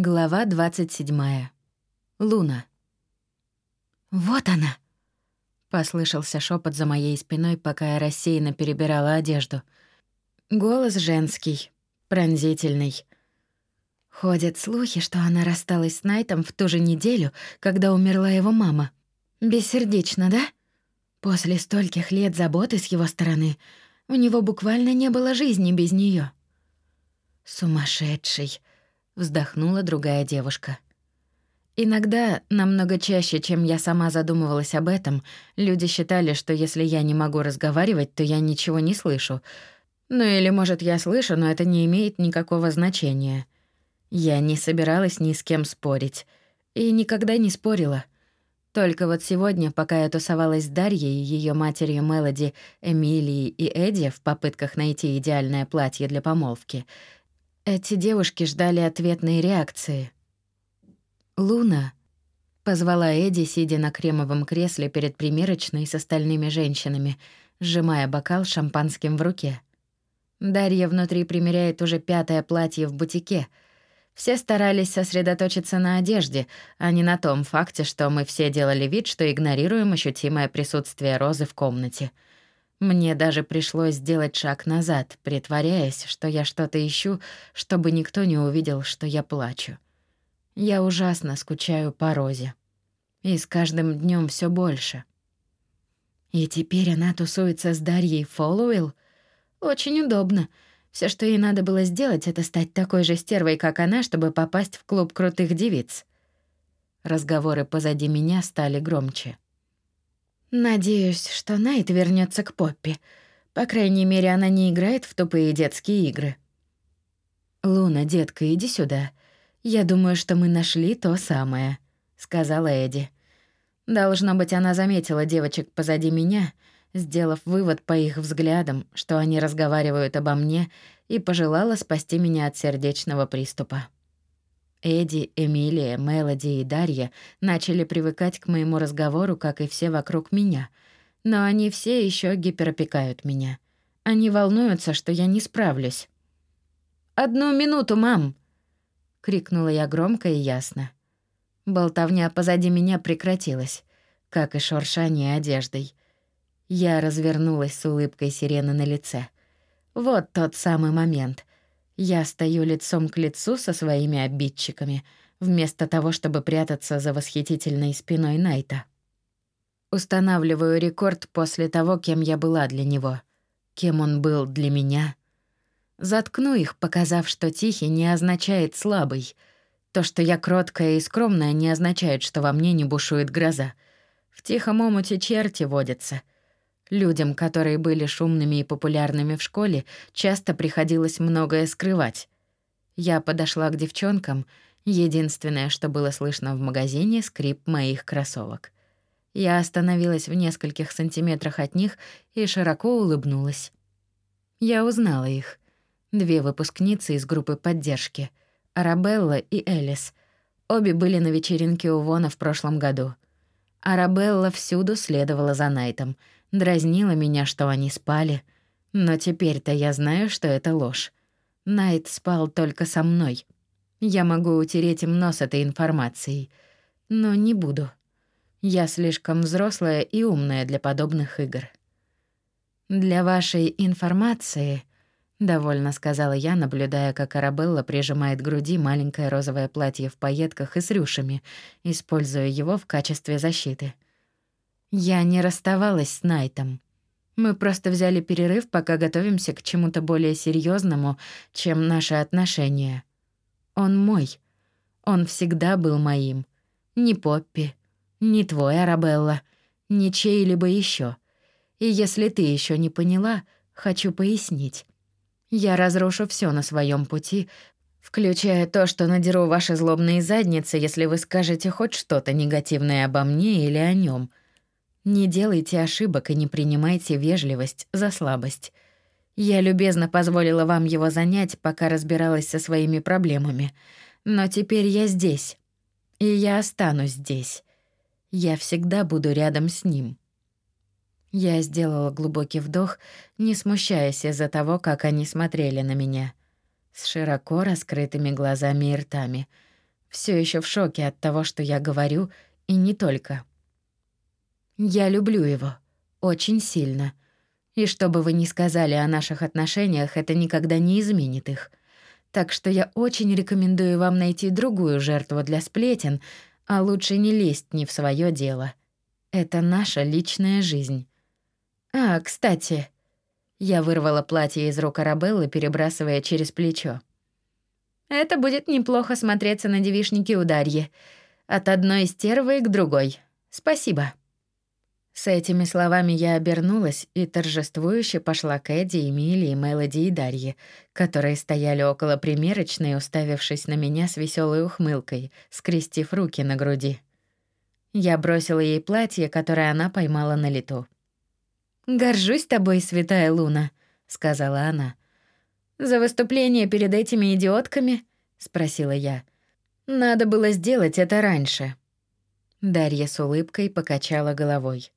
Глава 27. Луна. «Вот она!» — послышался шепот за моей спиной, пока я рассеянно перебирала одежду. Голос женский, пронзительный. Ходят слухи, что она рассталась с Найтом в ту же неделю, когда умерла его мама. Бессердечно, да? После стольких лет заботы с его стороны у него буквально не было жизни без нее. Сумасшедший вздохнула другая девушка. Иногда, намного чаще, чем я сама задумывалась об этом, люди считали, что если я не могу разговаривать, то я ничего не слышу. Ну или, может, я слышу, но это не имеет никакого значения. Я не собиралась ни с кем спорить. И никогда не спорила. Только вот сегодня, пока я тусовалась с Дарьей, ее матерью Мелоди, Эмилией и Эдди в попытках найти идеальное платье для помолвки — эти девушки ждали ответной реакции. «Луна», — позвала Эдди, сидя на кремовом кресле перед примерочной с остальными женщинами, сжимая бокал шампанским в руке. Дарья внутри примеряет уже пятое платье в бутике. Все старались сосредоточиться на одежде, а не на том факте, что мы все делали вид, что игнорируем ощутимое присутствие Розы в комнате — мне даже пришлось сделать шаг назад, притворяясь, что я что-то ищу, чтобы никто не увидел, что я плачу. Я ужасно скучаю по Розе. И с каждым днем все больше. И теперь она тусуется с Дарьей Фоллоуэлл? Очень удобно. Все, что ей надо было сделать, это стать такой же стервой, как она, чтобы попасть в клуб крутых девиц. Разговоры позади меня стали громче. Надеюсь, что Найт вернется к Поппи. По крайней мере, она не играет в тупые детские игры. Луна, детка, иди сюда. Я думаю, что мы нашли то самое, сказала Эдди. Должно быть, она заметила девочек позади меня, сделав вывод по их взглядам, что они разговаривают обо мне, и пожелала спасти меня от сердечного приступа. Эдди, Эмилия, Мелоди и Дарья начали привыкать к моему разговору, как и все вокруг меня. Но они все еще гиперопекают меня. Они волнуются, что я не справлюсь. «Одну минуту, мам!» — крикнула я громко и ясно. Болтовня позади меня прекратилась, как и шуршание одеждой. Я развернулась с улыбкой сирены на лице. Вот тот самый момент, я стою лицом к лицу со своими обидчиками, вместо того, чтобы прятаться за восхитительной спиной Найта. Устанавливаю рекорд после того, кем я была для него, кем он был для меня. Заткну их, показав, что тихий не означает слабый. То, что я кроткая и скромная, не означает, что во мне не бушует гроза. В тихом омуте черти водятся — Людям, которые были шумными и популярными в школе, часто приходилось многое скрывать. Я подошла к девчонкам, единственное, что было слышно в магазине — скрип моих кроссовок. Я остановилась в нескольких сантиметрах от них и широко улыбнулась. Я узнала их. Две выпускницы из группы поддержки — Арабелла и Элис. Обе были на вечеринке у Вона в прошлом году. Арабелла всюду следовала за Найтом — Дразнило меня, что они спали. Но теперь-то я знаю, что это ложь. Найт спал только со мной. Я могу утереть им нос этой информацией. Но не буду. Я слишком взрослая и умная для подобных игр. «Для вашей информации», — довольно сказала я, наблюдая, как Арабелла прижимает к груди маленькое розовое платье в пайетках и с рюшами, используя его в качестве защиты — я не расставалась с Найтом. Мы просто взяли перерыв, пока готовимся к чему-то более серьезному, чем наши отношения. Он мой. Он всегда был моим. Ни Поппи, ни твой, Арабелла, ни чей-либо еще. И если ты еще не поняла, хочу пояснить. Я разрушу все на своем пути, включая то, что надеру ваши злобные задницы, если вы скажете хоть что-то негативное обо мне или о нем. Не делайте ошибок и не принимайте вежливость за слабость. Я любезно позволила вам его занять, пока разбиралась со своими проблемами. Но теперь я здесь. И я останусь здесь. Я всегда буду рядом с ним. Я сделала глубокий вдох, не смущаясь из-за того, как они смотрели на меня. С широко раскрытыми глазами и ртами. все еще в шоке от того, что я говорю, и не только. Я люблю его. Очень сильно. И что бы вы ни сказали о наших отношениях, это никогда не изменит их. Так что я очень рекомендую вам найти другую жертву для сплетен, а лучше не лезть ни в свое дело. Это наша личная жизнь. А, кстати, я вырвала платье из рук Арабеллы, перебрасывая через плечо. Это будет неплохо смотреться на девишнике у Дарьи. От одной стервы к другой. Спасибо. С этими словами я обернулась и торжествующе пошла к Эдди, Эмилии, Мелоди и Дарье, которые стояли около примерочной, уставившись на меня с веселой ухмылкой, скрестив руки на груди. Я бросила ей платье, которое она поймала на лету. «Горжусь тобой, святая Луна», — сказала она. «За выступление перед этими идиотками?» — спросила я. «Надо было сделать это раньше». Дарья с улыбкой покачала головой.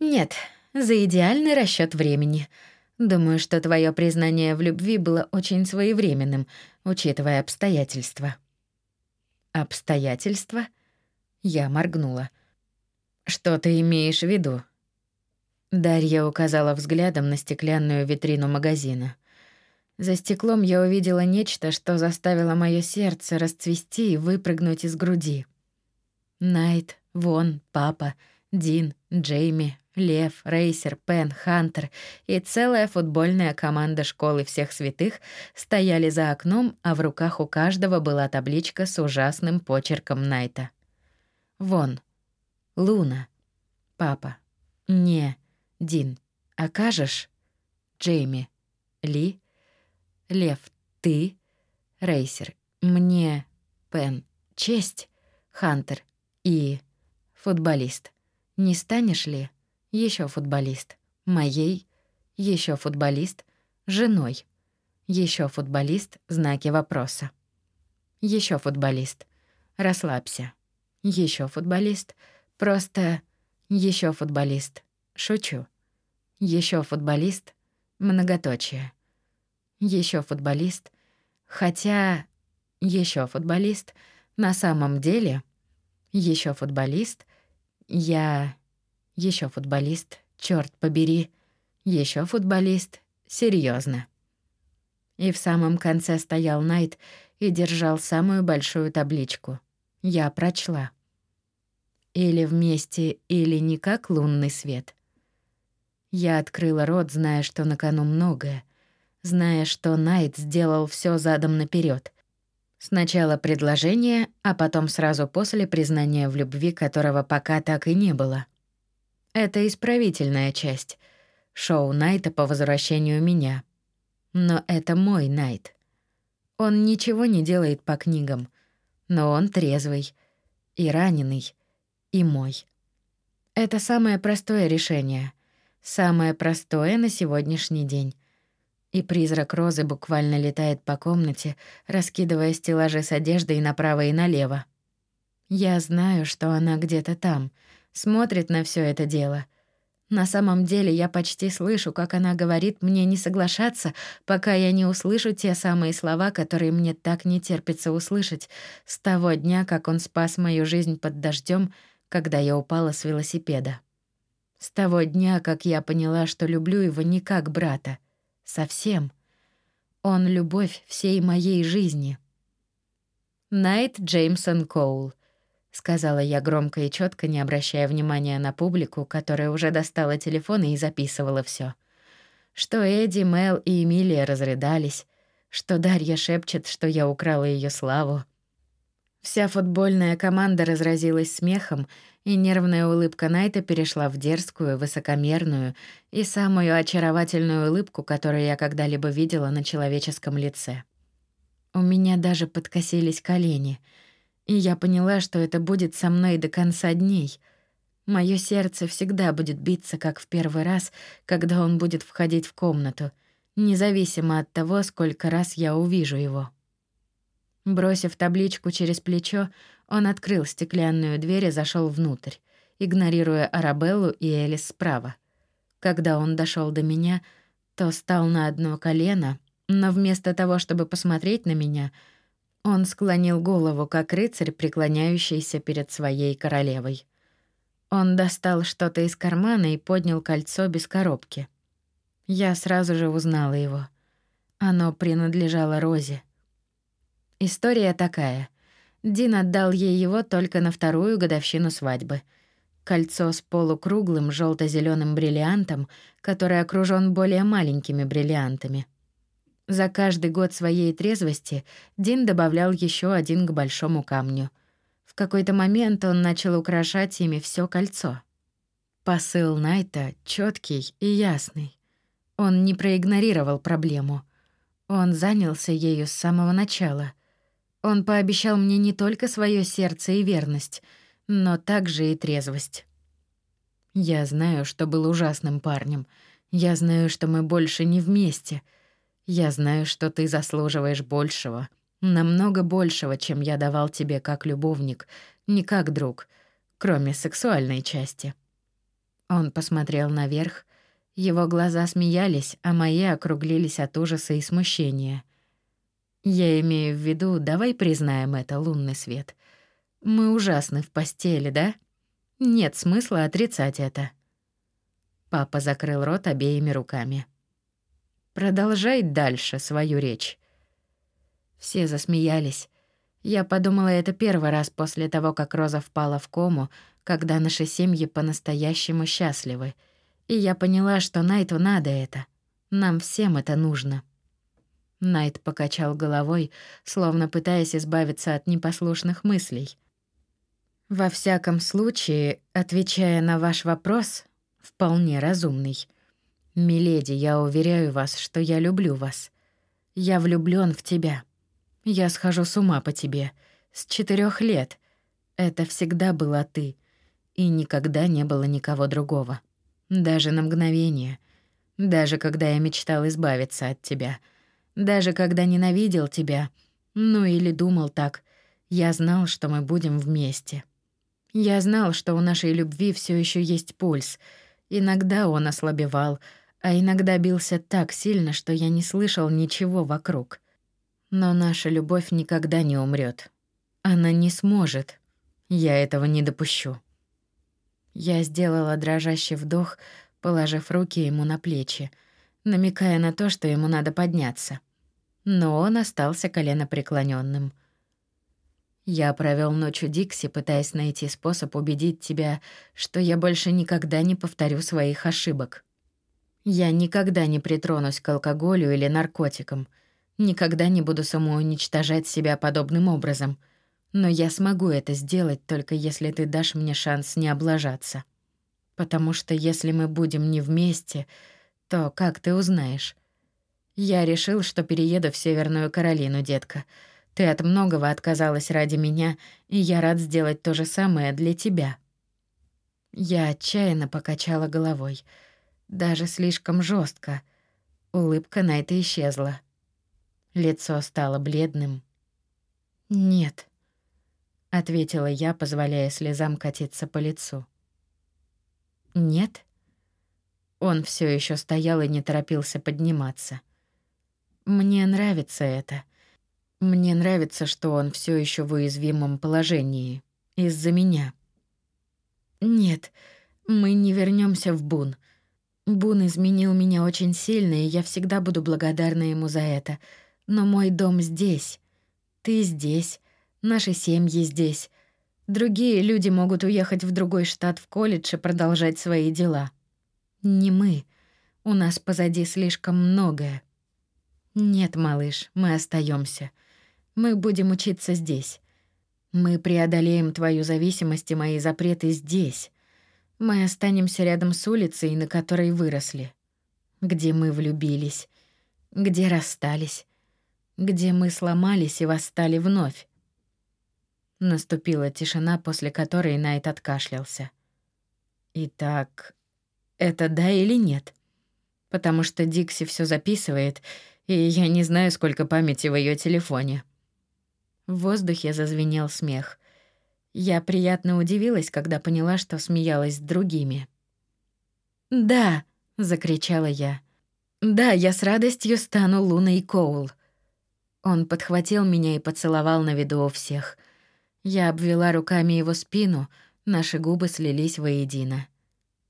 Нет, за идеальный расчет времени. Думаю, что твое признание в любви было очень своевременным, учитывая обстоятельства. Обстоятельства? Я моргнула. Что ты имеешь в виду? Дарья указала взглядом на стеклянную витрину магазина. За стеклом я увидела нечто, что заставило мое сердце расцвести и выпрыгнуть из груди. Найт, Вон, папа, Дин, Джейми, Лев, Рейсер, Пен, Хантер и целая футбольная команда школы всех святых стояли за окном, а в руках у каждого была табличка с ужасным почерком Найта. Вон. Луна. Папа. Не. Дин. Окажешь? Джейми. Ли. Лев. Ты. Рейсер. Мне. Пен. Честь. Хантер. И. Футболист. Не станешь ли? Еще футболист. Моей, еще футболист, женой. Еще футболист, знаки вопроса. Еще футболист. Расслабься. Еще футболист. Просто еще футболист. Шучу. Еще футболист. Многоточие. Еще футболист. Хотя еще футболист. На самом деле еще футболист. Я еще футболист, черт побери. Еще футболист. Серьезно. И в самом конце стоял Найт и держал самую большую табличку. Я прочла. Или вместе, или никак лунный свет. Я открыла рот, зная, что на кону многое, зная, что Найт сделал все задом наперед. Сначала предложение, а потом сразу после признания в любви, которого пока так и не было. Это исправительная часть. Шоу Найта по возвращению меня. Но это мой Найт. Он ничего не делает по книгам, но он трезвый и раненый, и мой. Это самое простое решение. Самое простое на сегодняшний день. И призрак Розы буквально летает по комнате, раскидывая стеллажи с одеждой направо и налево. Я знаю, что она где-то там — смотрит на все это дело. На самом деле я почти слышу, как она говорит мне не соглашаться, пока я не услышу те самые слова, которые мне так не терпится услышать с того дня, как он спас мою жизнь под дождем, когда я упала с велосипеда. С того дня, как я поняла, что люблю его не как брата. Совсем. Он — любовь всей моей жизни. Найт Джеймсон Коул — сказала я громко и четко, не обращая внимания на публику, которая уже достала телефон и записывала все. Что Эдди, Мел и Эмилия разрыдались, что Дарья шепчет, что я украла ее славу. Вся футбольная команда разразилась смехом, и нервная улыбка Найта перешла в дерзкую, высокомерную и самую очаровательную улыбку, которую я когда-либо видела на человеческом лице. У меня даже подкосились колени — и я поняла, что это будет со мной до конца дней. Моё сердце всегда будет биться, как в первый раз, когда он будет входить в комнату, независимо от того, сколько раз я увижу его. Бросив табличку через плечо, он открыл стеклянную дверь и зашёл внутрь, игнорируя Арабеллу и Элис справа. Когда он дошёл до меня, то стал на одно колено, но вместо того, чтобы посмотреть на меня — Он склонил голову, как рыцарь, преклоняющийся перед своей королевой. Он достал что-то из кармана и поднял кольцо без коробки. Я сразу же узнала его. Оно принадлежало Розе. История такая. Дин отдал ей его только на вторую годовщину свадьбы. Кольцо с полукруглым желто зеленым бриллиантом, который окружен более маленькими бриллиантами. За каждый год своей трезвости Дин добавлял еще один к большому камню. В какой-то момент он начал украшать ими все кольцо. Посыл Найта четкий и ясный. Он не проигнорировал проблему. Он занялся ею с самого начала — он пообещал мне не только свое сердце и верность, но также и трезвость. Я знаю, что был ужасным парнем. Я знаю, что мы больше не вместе. Я знаю, что ты заслуживаешь большего, намного большего, чем я давал тебе как любовник, не как друг, кроме сексуальной части. Он посмотрел наверх, его глаза смеялись, а мои округлились от ужаса и смущения. Я имею в виду, давай признаем это, лунный свет. Мы ужасны в постели, да? Нет смысла отрицать это. Папа закрыл рот обеими руками. Продолжай дальше свою речь. Все засмеялись. Я подумала, это первый раз после того, как Роза впала в кому, когда наши семьи по-настоящему счастливы. И я поняла, что Найту надо это. Нам всем это нужно. Найт покачал головой, словно пытаясь избавиться от непослушных мыслей. Во всяком случае, отвечая на ваш вопрос, вполне разумный. Миледи, я уверяю вас, что я люблю вас. Я влюблён в тебя. Я схожу с ума по тебе с четырёх лет. Это всегда была ты, и никогда не было никого другого. Даже на мгновение, даже когда я мечтал избавиться от тебя — даже когда ненавидел тебя, ну или думал так, я знал, что мы будем вместе. Я знал, что у нашей любви все еще есть пульс. Иногда он ослабевал, а иногда бился так сильно, что я не слышал ничего вокруг. Но наша любовь никогда не умрет. Она не сможет. Я этого не допущу. Я сделала дрожащий вдох, положив руки ему на плечи, намекая на то, что ему надо подняться но он остался коленопреклоненным. Я провел ночь у Дикси, пытаясь найти способ убедить тебя, что я больше никогда не повторю своих ошибок. Я никогда не притронусь к алкоголю или наркотикам, никогда не буду самоуничтожать себя подобным образом. Но я смогу это сделать только если ты дашь мне шанс не облажаться. Потому что если мы будем не вместе, то как ты узнаешь, я решил, что перееду в Северную Каролину, детка. Ты от многого отказалась ради меня, и я рад сделать то же самое для тебя. Я отчаянно покачала головой, даже слишком жестко. Улыбка на это исчезла. Лицо стало бледным. Нет, ответила я, позволяя слезам катиться по лицу. Нет. Он все еще стоял и не торопился подниматься. Мне нравится это. Мне нравится, что он все еще в уязвимом положении. Из-за меня. Нет, мы не вернемся в Бун. Бун изменил меня очень сильно, и я всегда буду благодарна ему за это. Но мой дом здесь. Ты здесь. Наши семьи здесь. Другие люди могут уехать в другой штат в колледж и продолжать свои дела. Не мы. У нас позади слишком многое. Нет, малыш, мы остаемся. Мы будем учиться здесь. Мы преодолеем твою зависимость и мои запреты здесь. Мы останемся рядом с улицей, на которой выросли. Где мы влюбились, где расстались, где мы сломались и восстали вновь. Наступила тишина, после которой Найт откашлялся. Итак, это да или нет? Потому что Дикси все записывает, и я не знаю, сколько памяти в ее телефоне. В воздухе зазвенел смех. Я приятно удивилась, когда поняла, что смеялась с другими. «Да!» — закричала я. «Да, я с радостью стану Луной Коул». Он подхватил меня и поцеловал на виду у всех. Я обвела руками его спину, наши губы слились воедино.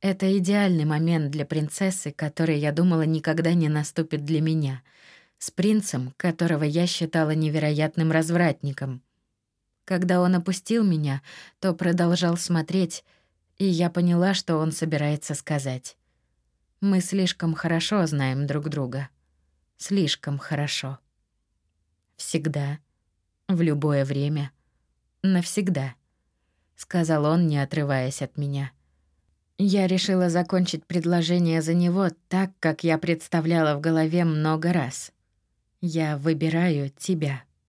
Это идеальный момент для принцессы, который, я думала, никогда не наступит для меня. С принцем, которого я считала невероятным развратником. Когда он опустил меня, то продолжал смотреть, и я поняла, что он собирается сказать. Мы слишком хорошо знаем друг друга. Слишком хорошо. Всегда. В любое время. Навсегда. Сказал он, не отрываясь от меня. Я решила закончить предложение за него так, как я представляла в голове много раз. Я выбираю тебя.